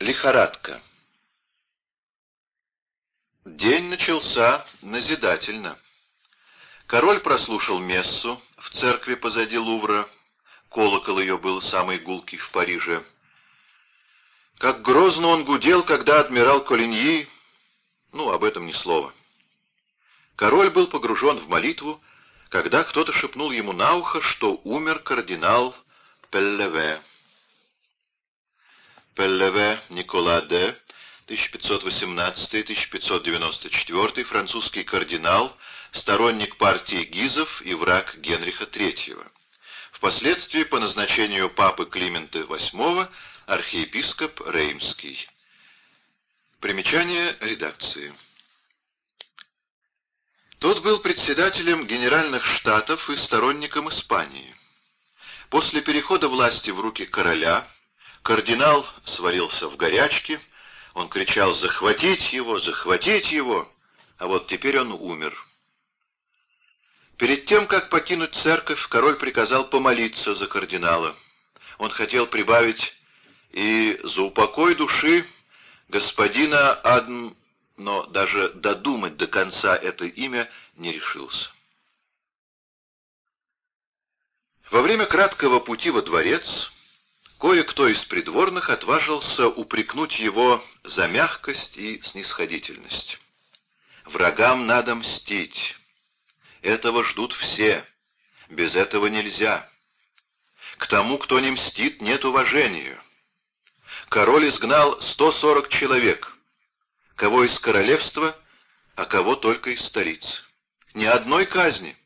Лихорадка. День начался назидательно. Король прослушал мессу в церкви позади Лувра. Колокол ее был самый гулкий в Париже. Как грозно он гудел, когда адмирал Колиньи... Ну, об этом ни слова. Король был погружен в молитву, когда кто-то шепнул ему на ухо, что умер кардинал Пеллеве. Пеллеве Никола де, 1518-1594, французский кардинал, сторонник партии Гизов и враг Генриха III. Впоследствии по назначению папы Климента VIII архиепископ Реймский. Примечание редакции. Тот был председателем Генеральных Штатов и сторонником Испании. После перехода власти в руки короля кардинал сварился в горячке, он кричал «Захватить его! Захватить его!» А вот теперь он умер. Перед тем, как покинуть церковь, король приказал помолиться за кардинала. Он хотел прибавить «и за упокой души господина Адн но даже додумать до конца это имя не решился. Во время краткого пути во дворец кое-кто из придворных отважился упрекнуть его за мягкость и снисходительность. Врагам надо мстить. Этого ждут все. Без этого нельзя. К тому, кто не мстит, нет уважения. Король изгнал 140 человек — кого из королевства, а кого только из столицы. Ни одной казни.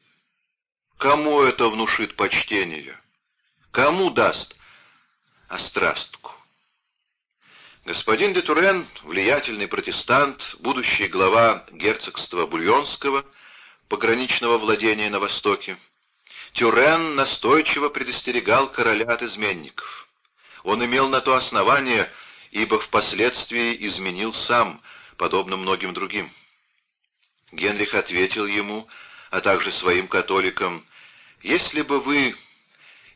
Кому это внушит почтение? Кому даст острастку? Господин де Турен, влиятельный протестант, будущий глава герцогства Бульонского, пограничного владения на Востоке, Тюрен настойчиво предостерегал короля от изменников. Он имел на то основание, ибо впоследствии изменил сам, подобно многим другим. Генрих ответил ему, а также своим католикам, «Если бы вы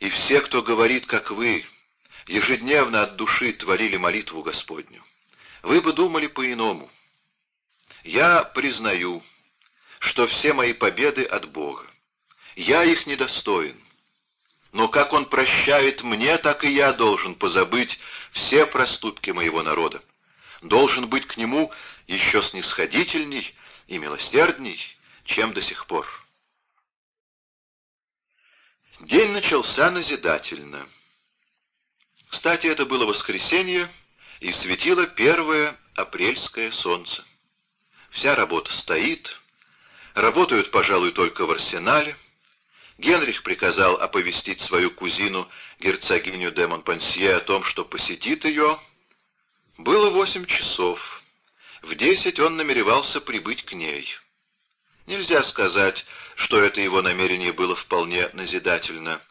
и все, кто говорит, как вы, ежедневно от души творили молитву Господню, вы бы думали по-иному. Я признаю, что все мои победы от Бога. Я их недостоин. Но как Он прощает мне, так и я должен позабыть все проступки моего народа должен быть к нему еще снисходительней и милосердней, чем до сих пор. День начался назидательно. Кстати, это было воскресенье, и светило первое апрельское солнце. Вся работа стоит, работают, пожалуй, только в арсенале. Генрих приказал оповестить свою кузину, герцогиню де Монпансье, о том, что посетит ее, было восемь часов. В десять он намеревался прибыть к ней. Нельзя сказать, что это его намерение было вполне назидательно.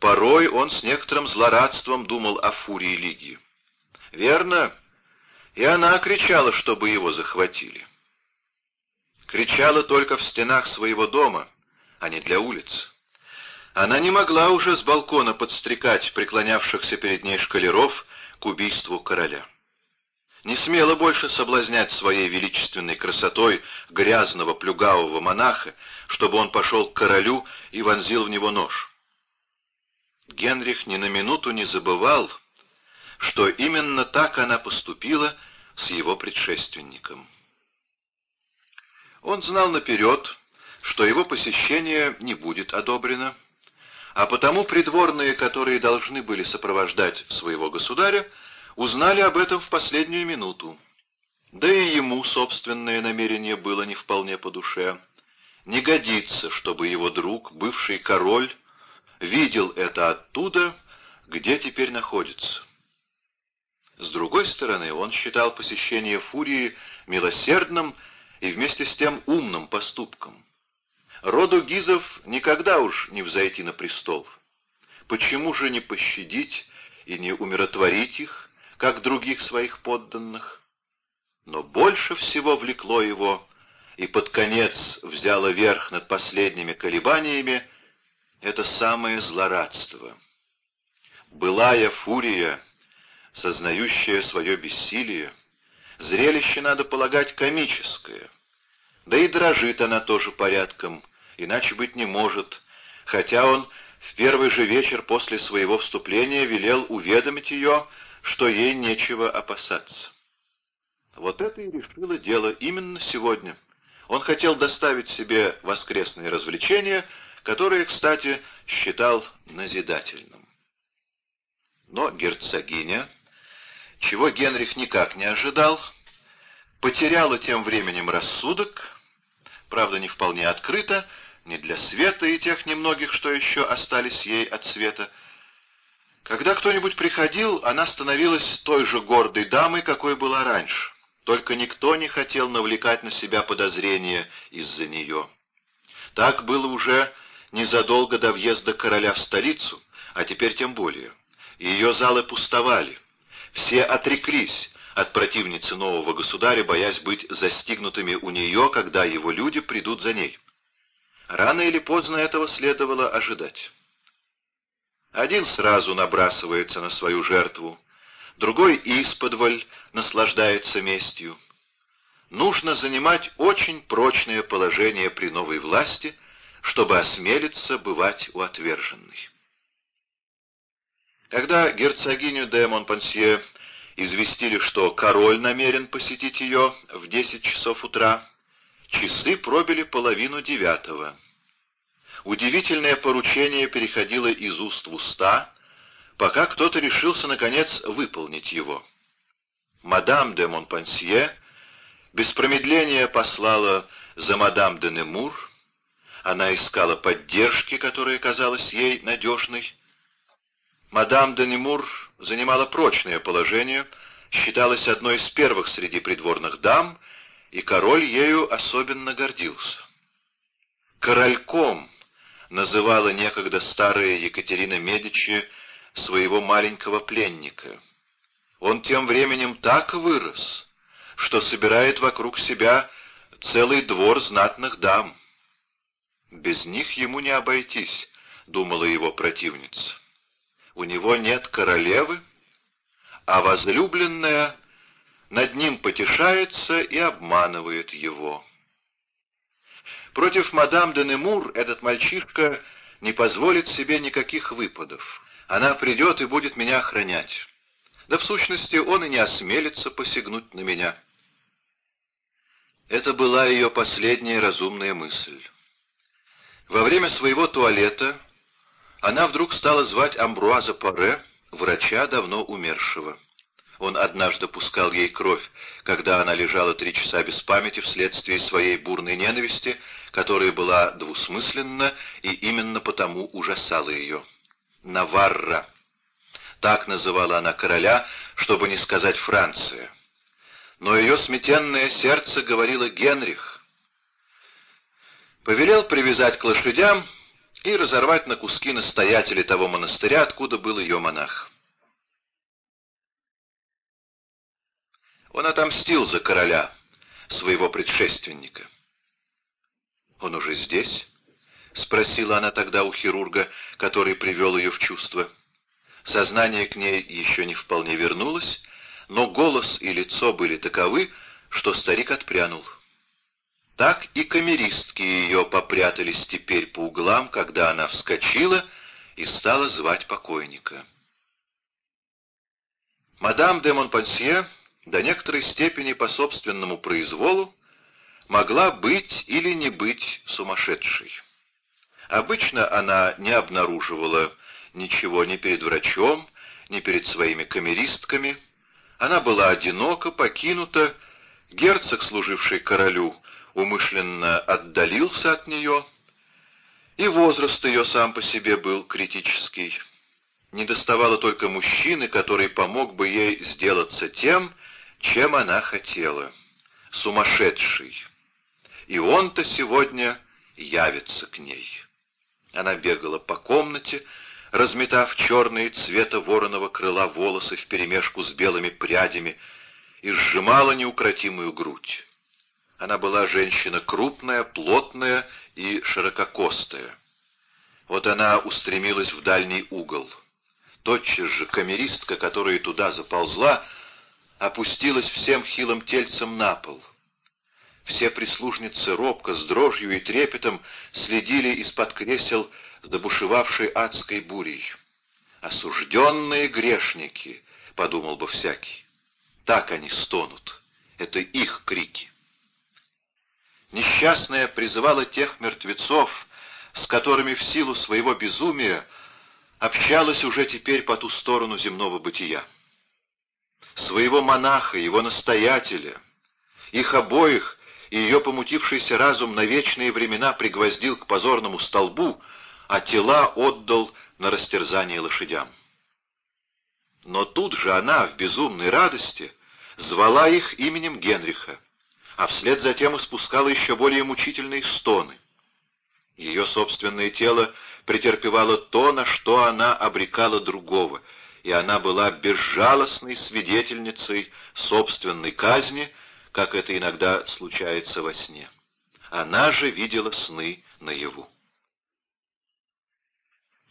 Порой он с некоторым злорадством думал о фурии Лиги. Верно, и она кричала, чтобы его захватили. Кричала только в стенах своего дома, а не для улиц. Она не могла уже с балкона подстрекать преклонявшихся перед ней шкалеров к убийству короля не смела больше соблазнять своей величественной красотой грязного плюгавого монаха, чтобы он пошел к королю и вонзил в него нож. Генрих ни на минуту не забывал, что именно так она поступила с его предшественником. Он знал наперед, что его посещение не будет одобрено, а потому придворные, которые должны были сопровождать своего государя, узнали об этом в последнюю минуту. Да и ему собственное намерение было не вполне по душе. Не годится, чтобы его друг, бывший король, видел это оттуда, где теперь находится. С другой стороны, он считал посещение Фурии милосердным и вместе с тем умным поступком. Роду Гизов никогда уж не взойти на престол. Почему же не пощадить и не умиротворить их, как других своих подданных. Но больше всего влекло его, и под конец взяло верх над последними колебаниями, это самое злорадство. Былая фурия, сознающая свое бессилие. Зрелище, надо полагать, комическое. Да и дрожит она тоже порядком, иначе быть не может, хотя он в первый же вечер после своего вступления велел уведомить ее, что ей нечего опасаться. Вот это и решило дело именно сегодня. Он хотел доставить себе воскресные развлечения, которые, кстати, считал назидательным. Но герцогиня, чего Генрих никак не ожидал, потеряла тем временем рассудок, правда, не вполне открыто, не для света и тех немногих, что еще остались ей от света. Когда кто-нибудь приходил, она становилась той же гордой дамой, какой была раньше. Только никто не хотел навлекать на себя подозрения из-за нее. Так было уже незадолго до въезда короля в столицу, а теперь тем более. Ее залы пустовали. Все отреклись от противницы нового государя, боясь быть застигнутыми у нее, когда его люди придут за ней. Рано или поздно этого следовало ожидать. Один сразу набрасывается на свою жертву, другой исподволь наслаждается местью. Нужно занимать очень прочное положение при новой власти, чтобы осмелиться бывать у отверженной. Когда герцогиню де Монпансье известили, что король намерен посетить ее в десять часов утра, Часы пробили половину девятого. Удивительное поручение переходило из уст в уста, пока кто-то решился, наконец, выполнить его. Мадам де Монпансье без промедления послала за мадам де Немур, она искала поддержки, которая казалась ей надежной. Мадам де Немур занимала прочное положение, считалась одной из первых среди придворных дам — и король ею особенно гордился. «Корольком» называла некогда старая Екатерина Медичи своего маленького пленника. Он тем временем так вырос, что собирает вокруг себя целый двор знатных дам. Без них ему не обойтись, думала его противница. У него нет королевы, а возлюбленная над ним потешается и обманывает его. Против мадам де Немур этот мальчишка не позволит себе никаких выпадов. Она придет и будет меня охранять. Да в сущности он и не осмелится посягнуть на меня. Это была ее последняя разумная мысль. Во время своего туалета она вдруг стала звать Амбруаза Паре, врача, давно умершего. Он однажды пускал ей кровь, когда она лежала три часа без памяти вследствие своей бурной ненависти, которая была двусмысленна и именно потому ужасала ее. Наварра. Так называла она короля, чтобы не сказать Франция. Но ее сметенное сердце говорило Генрих. Повелел привязать к лошадям и разорвать на куски настоятелей того монастыря, откуда был ее монах. Он отомстил за короля, своего предшественника. «Он уже здесь?» — спросила она тогда у хирурга, который привел ее в чувство. Сознание к ней еще не вполне вернулось, но голос и лицо были таковы, что старик отпрянул. Так и камеристки ее попрятались теперь по углам, когда она вскочила и стала звать покойника. Мадам де Монпансье до некоторой степени по собственному произволу, могла быть или не быть сумасшедшей. Обычно она не обнаруживала ничего ни перед врачом, ни перед своими камеристками. Она была одинока, покинута, герцог, служивший королю, умышленно отдалился от нее, и возраст ее сам по себе был критический. Не доставало только мужчины, который помог бы ей сделаться тем, чем она хотела. Сумасшедший. И он-то сегодня явится к ней. Она бегала по комнате, разметав черные цвета вороного крыла волосы вперемешку с белыми прядями, и сжимала неукротимую грудь. Она была женщина крупная, плотная и ширококостая. Вот она устремилась в дальний угол. Тотчас же камеристка, которая туда заползла, опустилась всем хилым тельцем на пол. Все прислужницы робко, с дрожью и трепетом следили из-под кресел забушевавшей адской бурей. «Осужденные грешники», — подумал бы всякий, — «так они стонут, это их крики». Несчастная призывала тех мертвецов, с которыми в силу своего безумия общалась уже теперь по ту сторону земного бытия. Своего монаха, его настоятеля, их обоих и ее помутившийся разум на вечные времена пригвоздил к позорному столбу, а тела отдал на растерзание лошадям. Но тут же она в безумной радости звала их именем Генриха, а вслед за тем испускала еще более мучительные стоны. Ее собственное тело претерпевало то, на что она обрекала другого, и она была безжалостной свидетельницей собственной казни, как это иногда случается во сне. Она же видела сны наяву.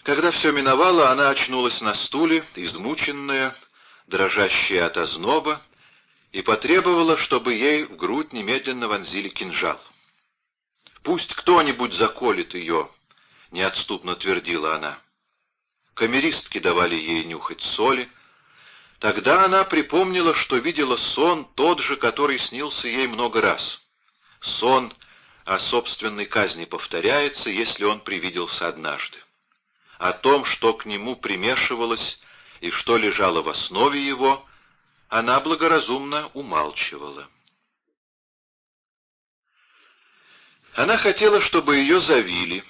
Когда все миновало, она очнулась на стуле, измученная, дрожащая от озноба, и потребовала, чтобы ей в грудь немедленно вонзили кинжал. «Пусть кто-нибудь заколет ее», — неотступно твердила она. Камеристки давали ей нюхать соли, Тогда она припомнила, что видела сон, тот же, который снился ей много раз. Сон о собственной казни повторяется, если он привиделся однажды. О том, что к нему примешивалось и что лежало в основе его, она благоразумно умалчивала. Она хотела, чтобы ее завили,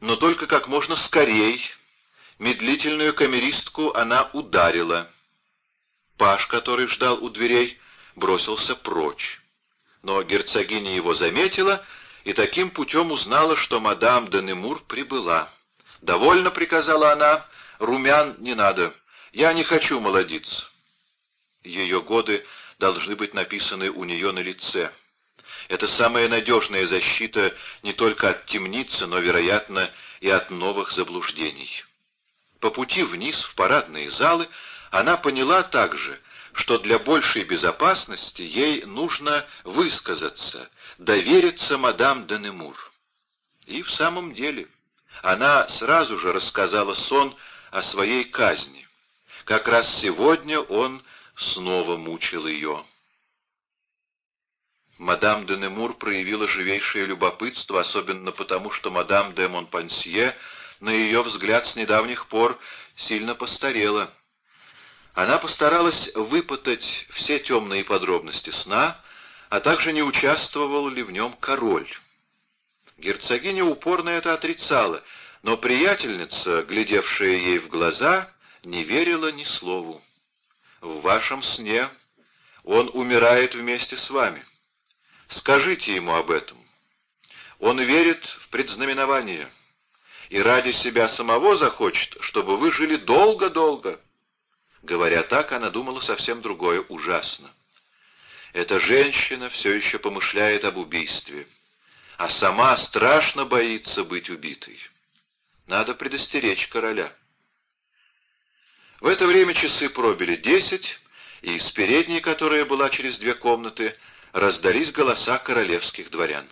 но только как можно скорей. Медлительную камеристку она ударила — Паш, который ждал у дверей, бросился прочь. Но герцогиня его заметила и таким путем узнала, что мадам де Немур прибыла. «Довольно», — приказала она, — «румян не надо. Я не хочу молодиться». Ее годы должны быть написаны у нее на лице. Это самая надежная защита не только от темницы, но, вероятно, и от новых заблуждений. По пути вниз в парадные залы она поняла также, что для большей безопасности ей нужно высказаться, довериться мадам Денемур. И в самом деле она сразу же рассказала сон о своей казни. Как раз сегодня он снова мучил ее. Мадам де Немур проявила живейшее любопытство, особенно потому, что мадам де Монпансье, на ее взгляд, с недавних пор сильно постарела. Она постаралась выпытать все темные подробности сна, а также не участвовал ли в нем король. Герцогиня упорно это отрицала, но приятельница, глядевшая ей в глаза, не верила ни слову. «В вашем сне он умирает вместе с вами. Скажите ему об этом. Он верит в предзнаменование и ради себя самого захочет, чтобы вы жили долго-долго». Говоря так, она думала совсем другое ужасно. Эта женщина все еще помышляет об убийстве, а сама страшно боится быть убитой. Надо предостеречь короля. В это время часы пробили десять, и из передней, которая была через две комнаты, раздались голоса королевских дворян.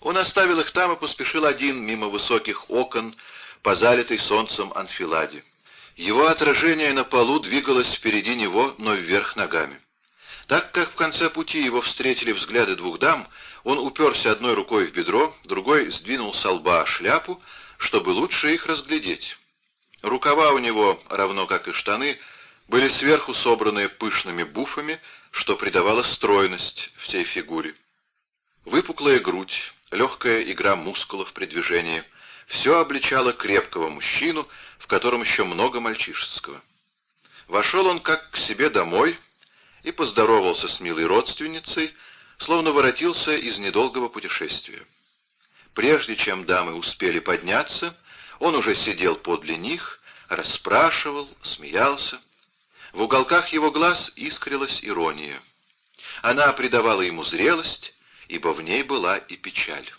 Он оставил их там и поспешил один мимо высоких окон по залитой солнцем анфиладе. Его отражение на полу двигалось впереди него, но вверх ногами. Так как в конце пути его встретили взгляды двух дам, он уперся одной рукой в бедро, другой сдвинул со лба шляпу, чтобы лучше их разглядеть. Рукава у него, равно как и штаны, были сверху собраны пышными буфами, что придавало стройность всей фигуре. Выпуклая грудь, легкая игра мускулов при движении — все обличало крепкого мужчину, в котором еще много мальчишеского. Вошел он как к себе домой и поздоровался с милой родственницей, словно воротился из недолгого путешествия. Прежде чем дамы успели подняться, он уже сидел подле них, расспрашивал, смеялся. В уголках его глаз искрилась ирония. Она придавала ему зрелость, ибо в ней была и печаль.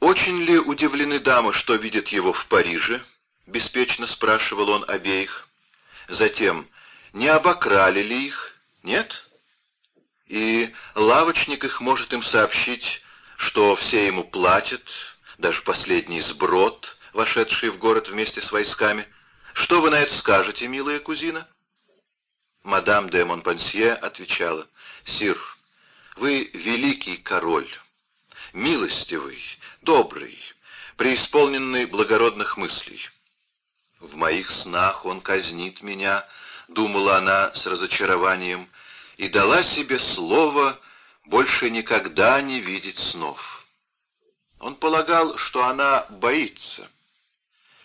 Очень ли удивлены дамы, что видят его в Париже, — беспечно спрашивал он обеих. Затем, не обокрали ли их? Нет? И лавочник их может им сообщить, что все ему платят, даже последний сброд, вошедший в город вместе с войсками. Что вы на это скажете, милая кузина? Мадам де Монпансье отвечала, «Сир, вы великий король, милостивый, добрый, преисполненный благородных мыслей. В моих снах он казнит меня, — думала она с разочарованием, и дала себе слово больше никогда не видеть снов. Он полагал, что она боится,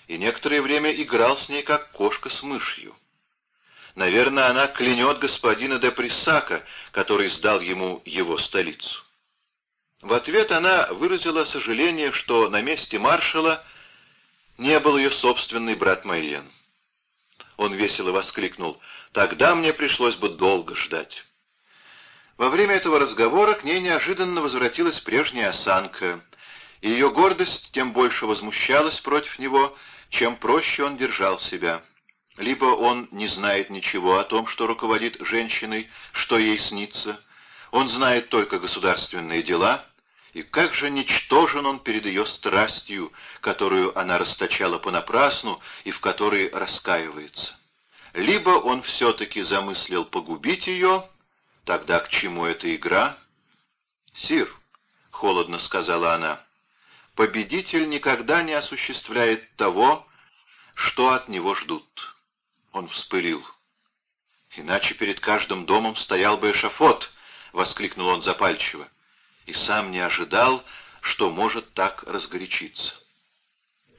и некоторое время играл с ней, как кошка с мышью. Наверное, она клянет господина де Присака, который сдал ему его столицу. В ответ она выразила сожаление, что на месте маршала не был ее собственный брат Майен. Он весело воскликнул, «Тогда мне пришлось бы долго ждать». Во время этого разговора к ней неожиданно возвратилась прежняя осанка, и ее гордость тем больше возмущалась против него, чем проще он держал себя. Либо он не знает ничего о том, что руководит женщиной, что ей снится, он знает только государственные дела, и как же ничтожен он перед ее страстью, которую она расточала понапрасну и в которой раскаивается. Либо он все-таки замыслил погубить ее, тогда к чему эта игра? «Сир», — холодно сказала она, — «победитель никогда не осуществляет того, что от него ждут». Он вспылил. «Иначе перед каждым домом стоял бы эшафот», — воскликнул он запальчиво и сам не ожидал, что может так разгорячиться.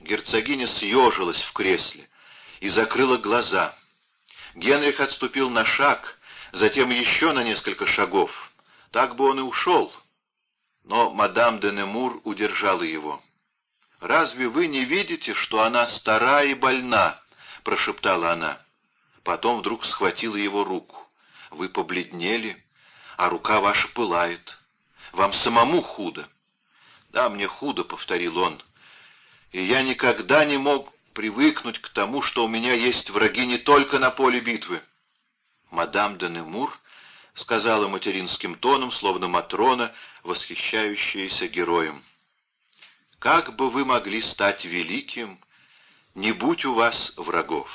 Герцогиня съежилась в кресле и закрыла глаза. Генрих отступил на шаг, затем еще на несколько шагов. Так бы он и ушел. Но мадам де Немур удержала его. «Разве вы не видите, что она стара и больна?» — прошептала она. Потом вдруг схватила его руку. «Вы побледнели, а рука ваша пылает. Вам самому худо. Да, мне худо, — повторил он. И я никогда не мог привыкнуть к тому, что у меня есть враги не только на поле битвы. Мадам де Немур сказала материнским тоном, словно Матрона, восхищающаяся героем. «Как бы вы могли стать великим, не будь у вас врагов?»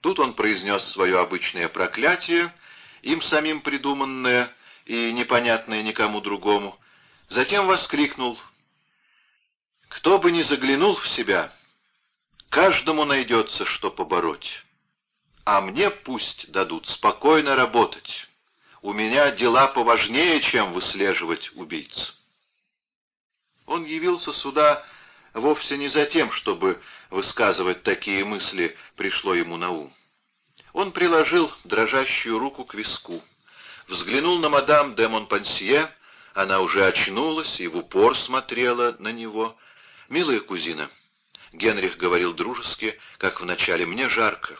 Тут он произнес свое обычное проклятие, им самим придуманное, и непонятное никому другому, затем воскликнул «Кто бы ни заглянул в себя, каждому найдется, что побороть, а мне пусть дадут спокойно работать, у меня дела поважнее, чем выслеживать убийц». Он явился сюда вовсе не за тем, чтобы высказывать такие мысли, пришло ему на ум. Он приложил дрожащую руку к виску взглянул на мадам де Монпансье, она уже очнулась и в упор смотрела на него. «Милая кузина», — Генрих говорил дружески, как вначале, — «мне жарко.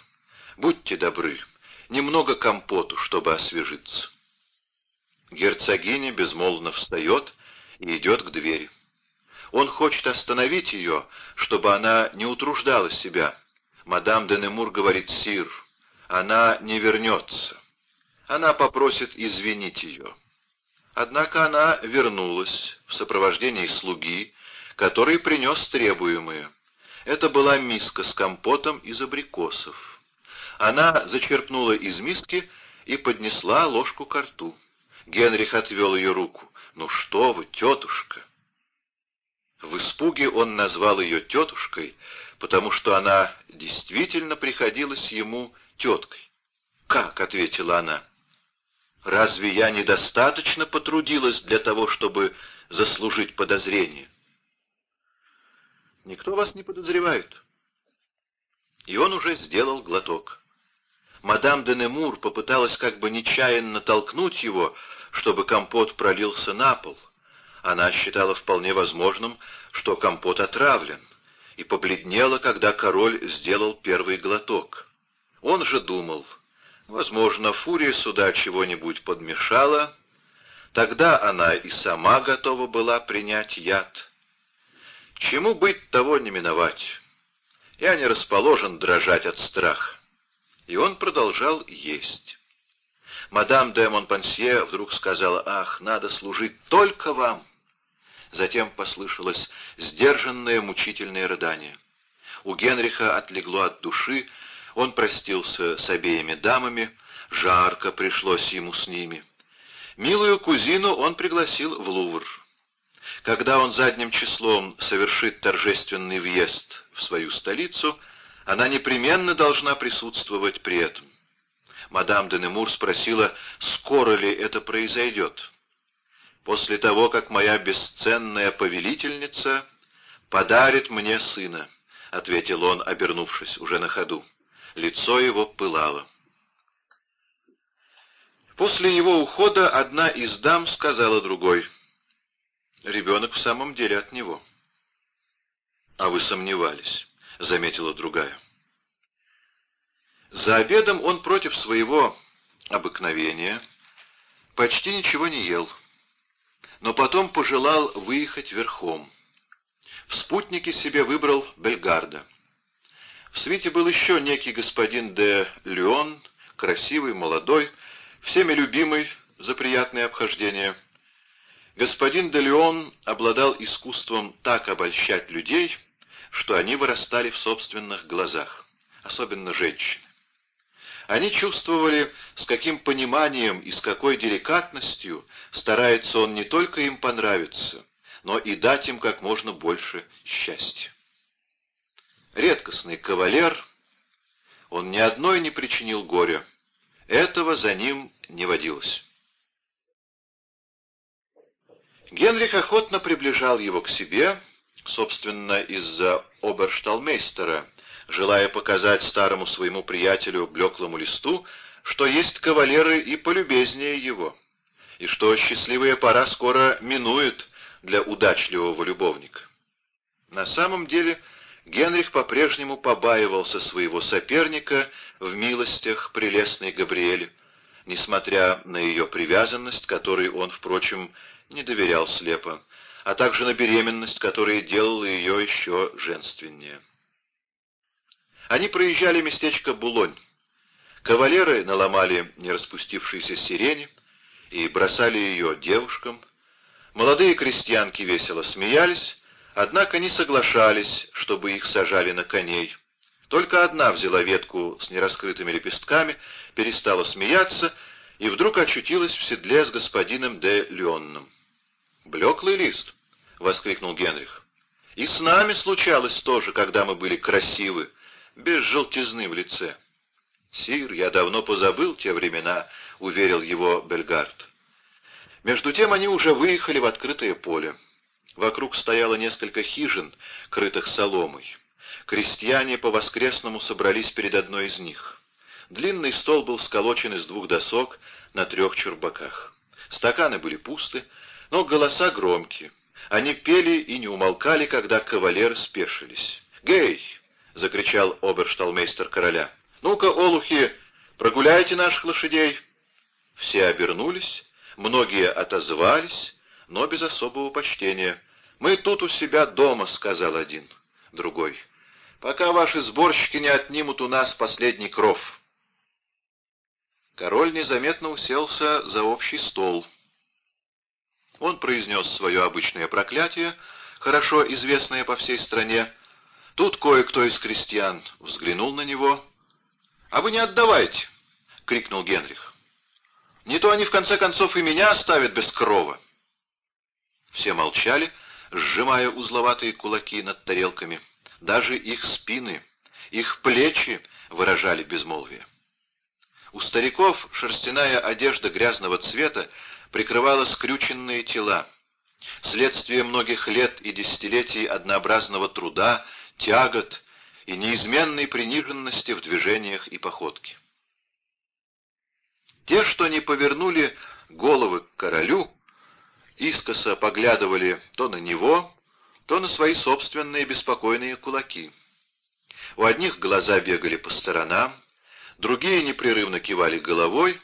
Будьте добры, немного компоту, чтобы освежиться». Герцогиня безмолвно встает и идет к двери. Он хочет остановить ее, чтобы она не утруждала себя. Мадам де Немур говорит «Сир, она не вернется» она попросит извинить ее. Однако она вернулась в сопровождении слуги, который принес требуемое. Это была миска с компотом из абрикосов. Она зачерпнула из миски и поднесла ложку к рту. Генрих отвел ее руку. «Ну что вы, тетушка!» В испуге он назвал ее тетушкой, потому что она действительно приходилась ему теткой. «Как?» — ответила она. Разве я недостаточно потрудилась для того, чтобы заслужить подозрение? Никто вас не подозревает. И он уже сделал глоток. Мадам де Немур попыталась как бы нечаянно толкнуть его, чтобы компот пролился на пол. Она считала вполне возможным, что компот отравлен, и побледнела, когда король сделал первый глоток. Он же думал, Возможно, фурия суда чего-нибудь подмешала. Тогда она и сама готова была принять яд. Чему быть, того не миновать. Я не расположен дрожать от страха. И он продолжал есть. Мадам де Монпансье вдруг сказала, «Ах, надо служить только вам!» Затем послышалось сдержанное мучительное рыдание. У Генриха отлегло от души, он простился с обеими дамами, жарко пришлось ему с ними. Милую кузину он пригласил в Лувр. Когда он задним числом совершит торжественный въезд в свою столицу, она непременно должна присутствовать при этом. Мадам де Немур спросила, скоро ли это произойдет. «После того, как моя бесценная повелительница подарит мне сына», — ответил он, обернувшись уже на ходу. Лицо его пылало. После его ухода одна из дам сказала другой, «Ребенок в самом деле от него». «А вы сомневались», — заметила другая. За обедом он против своего обыкновения почти ничего не ел, но потом пожелал выехать верхом. В спутнике себе выбрал Бельгарда. В свете был еще некий господин де Леон, красивый, молодой, всеми любимый за приятное обхождение. Господин де Леон обладал искусством так обольщать людей, что они вырастали в собственных глазах, особенно женщины. Они чувствовали, с каким пониманием и с какой деликатностью старается он не только им понравиться, но и дать им как можно больше счастья. Редкостный кавалер, он ни одной не причинил горя, этого за ним не водилось. Генрих охотно приближал его к себе, собственно, из-за обершталмейстера, желая показать старому своему приятелю, блеклому листу, что есть кавалеры и полюбезнее его, и что счастливая пора скоро минует для удачливого любовника. На самом деле Генрих по-прежнему побаивался своего соперника в милостях прелестной Габриэль, несмотря на ее привязанность, которой он, впрочем, не доверял слепо, а также на беременность, которая делала ее еще женственнее. Они проезжали местечко Булонь. Кавалеры наломали нераспустившиеся сирени и бросали ее девушкам. Молодые крестьянки весело смеялись, Однако не соглашались, чтобы их сажали на коней. Только одна взяла ветку с нераскрытыми лепестками, перестала смеяться и вдруг очутилась в седле с господином де Леонном. «Блеклый лист!» — воскликнул Генрих. «И с нами случалось тоже, когда мы были красивы, без желтизны в лице». «Сир, я давно позабыл те времена», — уверил его Бельгард. Между тем они уже выехали в открытое поле. Вокруг стояло несколько хижин, крытых соломой. Крестьяне по-воскресному собрались перед одной из них. Длинный стол был сколочен из двух досок на трех чурбаках. Стаканы были пусты, но голоса громкие. Они пели и не умолкали, когда кавалеры спешились. «Гей!» — закричал обершталмейстер короля. «Ну-ка, олухи, прогуляйте наших лошадей!» Все обернулись, многие отозвались, но без особого почтения. «Мы тут у себя дома», — сказал один. Другой. «Пока ваши сборщики не отнимут у нас последний кров». Король незаметно уселся за общий стол. Он произнес свое обычное проклятие, хорошо известное по всей стране. Тут кое-кто из крестьян взглянул на него. «А вы не отдавайте!» — крикнул Генрих. «Не то они в конце концов и меня оставят без крова». Все молчали, сжимая узловатые кулаки над тарелками. Даже их спины, их плечи выражали безмолвие. У стариков шерстяная одежда грязного цвета прикрывала скрюченные тела. Следствие многих лет и десятилетий однообразного труда, тягот и неизменной приниженности в движениях и походке. Те, что не повернули головы к королю, искоса поглядывали то на него, то на свои собственные беспокойные кулаки. У одних глаза бегали по сторонам, другие непрерывно кивали головой.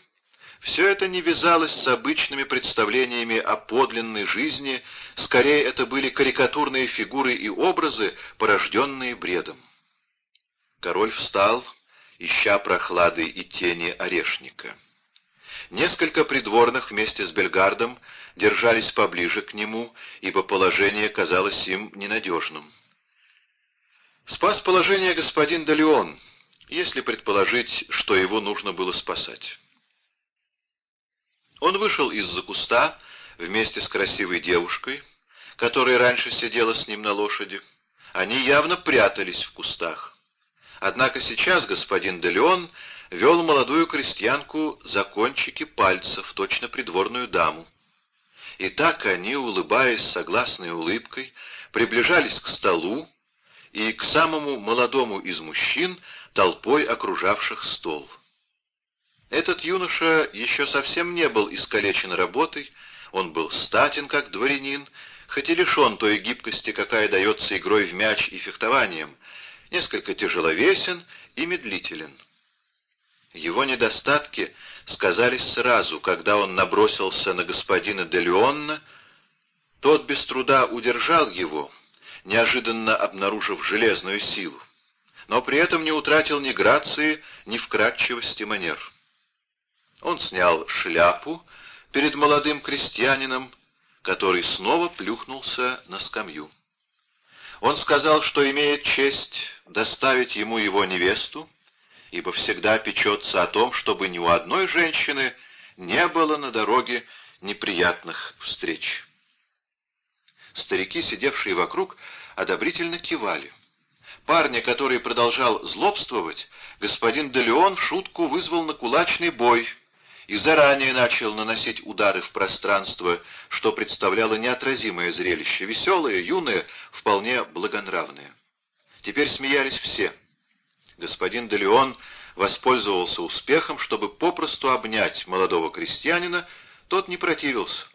Все это не вязалось с обычными представлениями о подлинной жизни, скорее это были карикатурные фигуры и образы, порожденные бредом. Король встал, ища прохлады и тени орешника. Несколько придворных вместе с Бельгардом держались поближе к нему, ибо положение казалось им ненадежным. Спас положение господин Далеон, если предположить, что его нужно было спасать. Он вышел из-за куста вместе с красивой девушкой, которая раньше сидела с ним на лошади. Они явно прятались в кустах. Однако сейчас господин Делеон вел молодую крестьянку за кончики пальцев, точно придворную даму. И так они, улыбаясь согласной улыбкой, приближались к столу и к самому молодому из мужчин, толпой окружавших стол. Этот юноша еще совсем не был искалечен работой, он был статен, как дворянин, хоть и лишен той гибкости, какая дается игрой в мяч и фехтованием, несколько тяжеловесен и медлителен. Его недостатки сказались сразу, когда он набросился на господина Делеонна, тот без труда удержал его, неожиданно обнаружив железную силу, но при этом не утратил ни грации, ни вкрадчивости манер. Он снял шляпу перед молодым крестьянином, который снова плюхнулся на скамью. Он сказал, что имеет честь доставить ему его невесту, ибо всегда печется о том, чтобы ни у одной женщины не было на дороге неприятных встреч. Старики, сидевшие вокруг, одобрительно кивали. Парня, который продолжал злобствовать, господин Делеон в шутку вызвал на кулачный бой — и заранее начал наносить удары в пространство, что представляло неотразимое зрелище, веселое, юное, вполне благонравное. Теперь смеялись все. Господин Делеон воспользовался успехом, чтобы попросту обнять молодого крестьянина, тот не противился.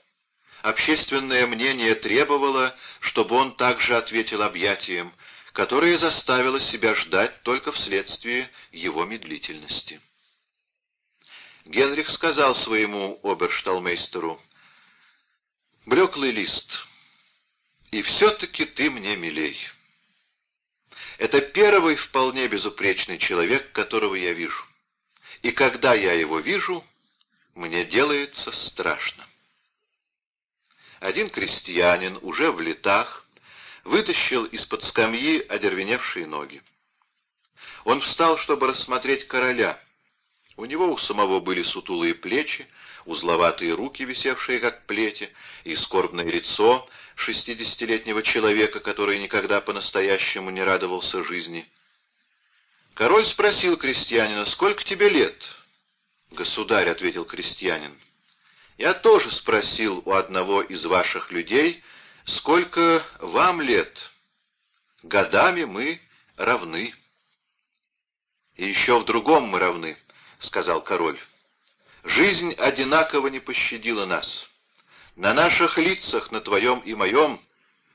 Общественное мнение требовало, чтобы он также ответил объятием, которое заставило себя ждать только вследствие его медлительности. Генрих сказал своему обершталмейстеру, «Блеклый лист, и все-таки ты мне милей. Это первый вполне безупречный человек, которого я вижу. И когда я его вижу, мне делается страшно». Один крестьянин, уже в летах, вытащил из-под скамьи одервеневшие ноги. Он встал, чтобы рассмотреть короля — у него у самого были сутулые плечи, узловатые руки, висевшие как плети, и скорбное лицо шестидесятилетнего человека, который никогда по-настоящему не радовался жизни. Король спросил крестьянина, «Сколько тебе лет?» «Государь», — ответил крестьянин, — «я тоже спросил у одного из ваших людей, сколько вам лет. Годами мы равны». «И еще в другом мы равны», — сказал король. «Жизнь одинаково не пощадила нас. На наших лицах, на твоем и моем,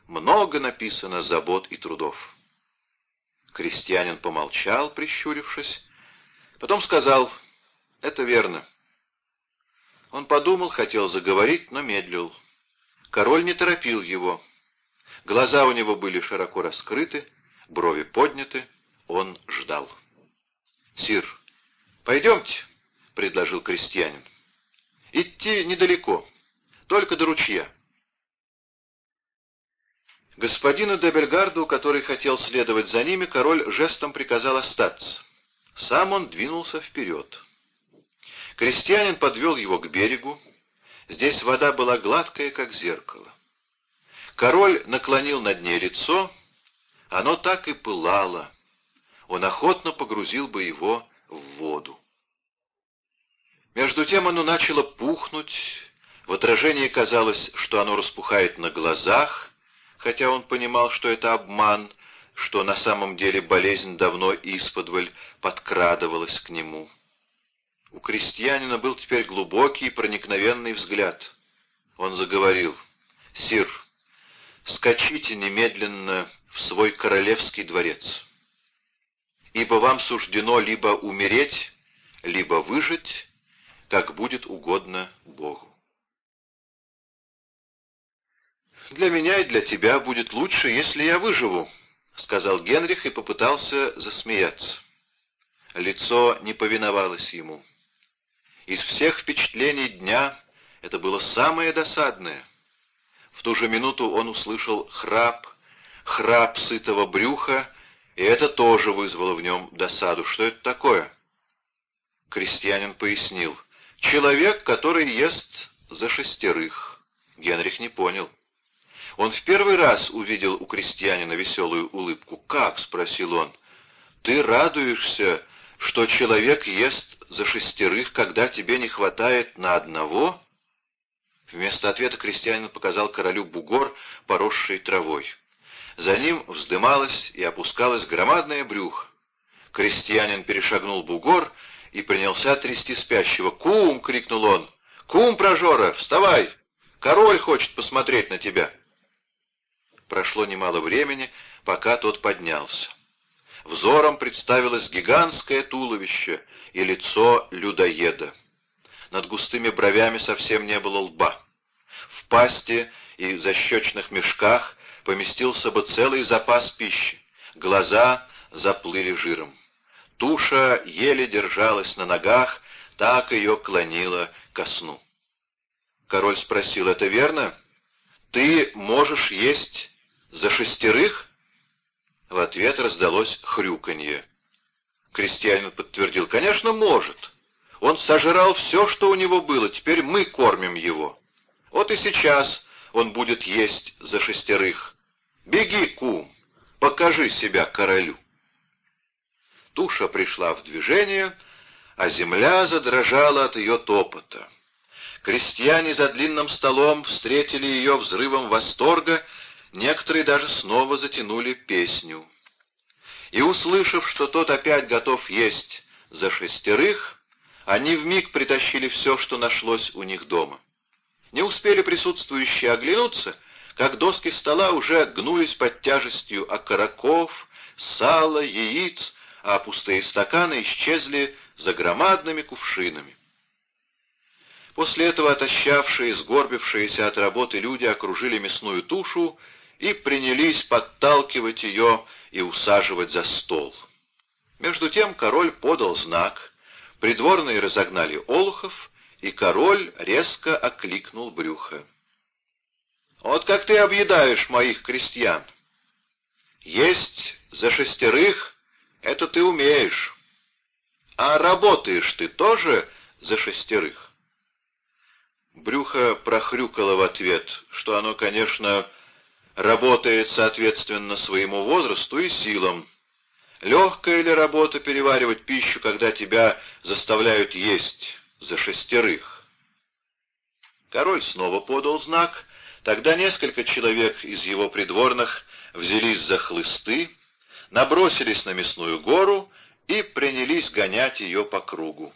много написано забот и трудов». Крестьянин помолчал, прищурившись, потом сказал, «Это верно». Он подумал, хотел заговорить, но медлил. Король не торопил его. Глаза у него были широко раскрыты, брови подняты, он ждал. «Сир, «Пойдемте», — предложил крестьянин. «Идти недалеко, только до ручья». Господину Дебельгарду, который хотел следовать за ними, король жестом приказал остаться. Сам он двинулся вперед. Крестьянин подвел его к берегу. Здесь вода была гладкая, как зеркало. Король наклонил над ней лицо. Оно так и пылало. Он охотно погрузил бы его в воду. Между тем оно начало пухнуть, в отражении казалось, что оно распухает на глазах, хотя он понимал, что это обман, что на самом деле болезнь давно исподволь подкрадывалась к нему. У крестьянина был теперь глубокий проникновенный взгляд. Он заговорил, «Сир, скачите немедленно в свой королевский дворец» ибо вам суждено либо умереть, либо выжить, как будет угодно Богу. «Для меня и для тебя будет лучше, если я выживу», сказал Генрих и попытался засмеяться. Лицо не повиновалось ему. Из всех впечатлений дня это было самое досадное. В ту же минуту он услышал храп, храп сытого брюха, и это тоже вызвало в нем досаду. Что это такое? Крестьянин пояснил. Человек, который ест за шестерых. Генрих не понял. Он в первый раз увидел у крестьянина веселую улыбку. «Как?» — спросил он. «Ты радуешься, что человек ест за шестерых, когда тебе не хватает на одного?» Вместо ответа крестьянин показал королю бугор, поросший травой. За ним вздымалось и опускалось громадное брюхо. Крестьянин перешагнул бугор и принялся трясти спящего. «Кум!» — крикнул он. «Кум, прожора, вставай! Король хочет посмотреть на тебя!» Прошло немало времени, пока тот поднялся. Взором представилось гигантское туловище и лицо людоеда. Над густыми бровями совсем не было лба. В пасти и защечных мешках поместился бы целый запас пищи. Глаза заплыли жиром. Туша еле держалась на ногах, так ее клонило ко сну. Король спросил, «Это верно? Ты можешь есть за шестерых?» В ответ раздалось хрюканье. Крестьянин подтвердил, «Конечно, может. Он сожрал все, что у него было, теперь мы кормим его. Вот и сейчас он будет есть за шестерых. Беги, кум, покажи себя королю». Туша пришла в движение, а земля задрожала от ее топота. Крестьяне за длинным столом встретили ее взрывом восторга, некоторые даже снова затянули песню. И, услышав, что тот опять готов есть за шестерых, они вмиг притащили все, что нашлось у них дома. Не успели присутствующие оглянуться, как доски стола уже гнулись под тяжестью окороков, сала, яиц, а пустые стаканы исчезли за громадными кувшинами. После этого отощавшие, сгорбившиеся от работы люди окружили мясную тушу и принялись подталкивать ее и усаживать за стол. Между тем король подал знак, придворные разогнали олухов, и король резко окликнул брюхо. «Вот как ты объедаешь моих крестьян! Есть за шестерых — это ты умеешь, а работаешь ты тоже за шестерых?» Брюхо прохрюкало в ответ, что оно, конечно, работает соответственно своему возрасту и силам. Легкая ли работа переваривать пищу, когда тебя заставляют есть за шестерых? Король снова подал знак, тогда несколько человек из его придворных взялись за хлысты, набросились на мясную гору и принялись гонять ее по кругу.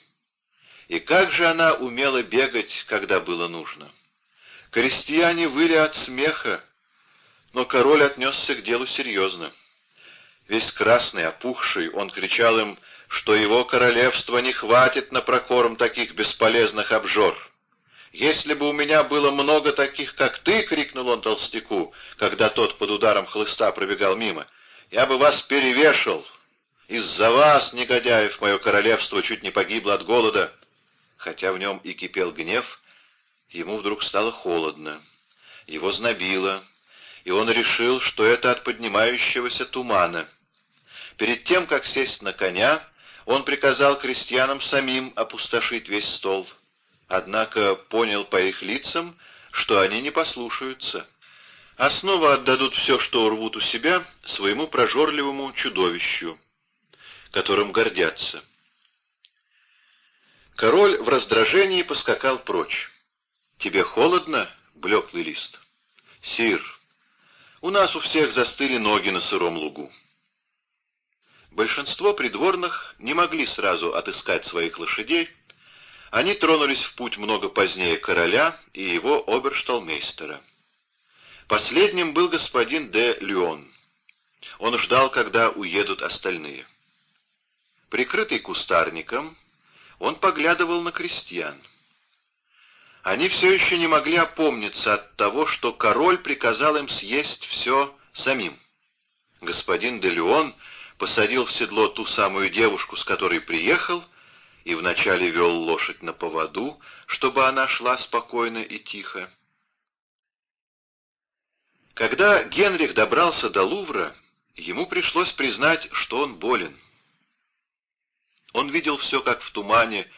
И как же она умела бегать, когда было нужно. Крестьяне выли от смеха, но король отнесся к делу серьезно. Весь красный, опухший, он кричал им, что его королевства не хватит на прокорм таких бесполезных обжор. «Если бы у меня было много таких, как ты!» — крикнул он толстяку, когда тот под ударом хлыста пробегал мимо. «Я бы вас перевешал! Из-за вас, негодяев, мое королевство чуть не погибло от голода!» Хотя в нем и кипел гнев, ему вдруг стало холодно. Его знобило, и он решил, что это от поднимающегося тумана. Перед тем, как сесть на коня, он приказал крестьянам самим опустошить весь стол. Однако понял по их лицам, что они не послушаются, а снова отдадут все, что урвут у себя, своему прожорливому чудовищу, которым гордятся. Король в раздражении поскакал прочь. «Тебе холодно, блеклый лист?» «Сир, у нас у всех застыли ноги на сыром лугу». Большинство придворных не могли сразу отыскать своих лошадей. Они тронулись в путь много позднее короля и его обершталмейстера. Последним был господин де Леон. Он ждал, когда уедут остальные. Прикрытый кустарником, он поглядывал на крестьян. Они все еще не могли опомниться от того, что король приказал им съесть все самим. господин де Леон посадил в седло ту самую девушку, с которой приехал, и вначале вел лошадь на поводу, чтобы она шла спокойно и тихо. Когда Генрих добрался до Лувра, ему пришлось признать, что он болен. Он видел все как в тумане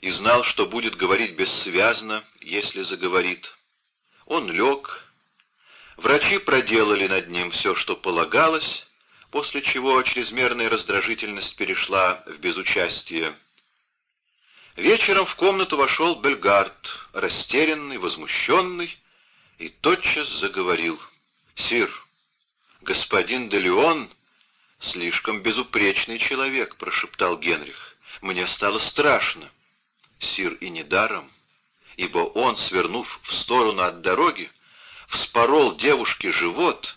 и знал, что будет говорить бессвязно, если заговорит. Он лег. Врачи проделали над ним все, что полагалось, после чего чрезмерная раздражительность перешла в безучастие. Вечером в комнату вошел Бельгард, растерянный, возмущенный, и тотчас заговорил. «Сир, господин де Леон слишком безупречный человек», — прошептал Генрих. «Мне стало страшно». Сир и недаром, ибо он, свернув в сторону от дороги, вспорол девушке живот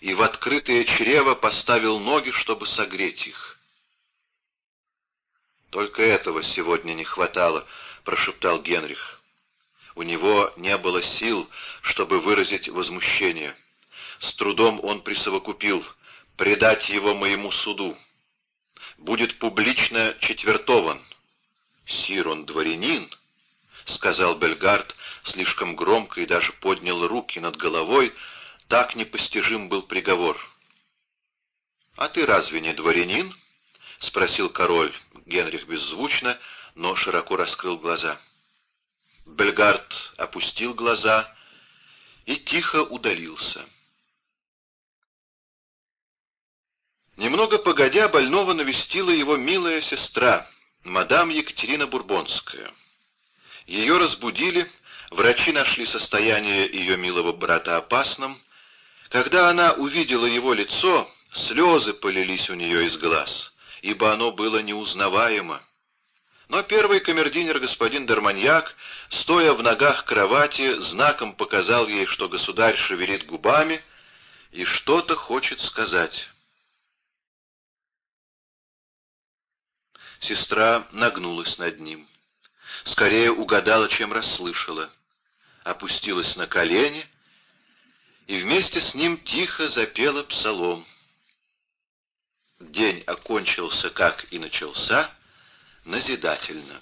и в открытое чрево поставил ноги, чтобы согреть их. «Только этого сегодня не хватало», — прошептал Генрих. У него не было сил, чтобы выразить возмущение. С трудом он присовокупил «предать его моему суду». «Будет публично четвертован». «Сир, он дворянин», — сказал Бельгард слишком громко и даже поднял руки над головой, так непостижим был приговор. «А ты разве не дворянин?» — спросил король. Генрих беззвучно, но широко раскрыл глаза. Бельгард опустил глаза и тихо удалился. Немного погодя, больного навестила его милая сестра, мадам Екатерина Бурбонская. Ее разбудили, врачи нашли состояние ее милого брата опасным. Когда она увидела его лицо, слезы полились у нее из глаз, ибо оно было неузнаваемо. Но первый камердинер господин Дарманьяк, стоя в ногах кровати, знаком показал ей, что государь шевелит губами и что-то хочет сказать. Сестра нагнулась над ним. Скорее угадала, чем расслышала. Опустилась на колени и вместе с ним тихо запела псалом. День окончился, как и начался, назидательно.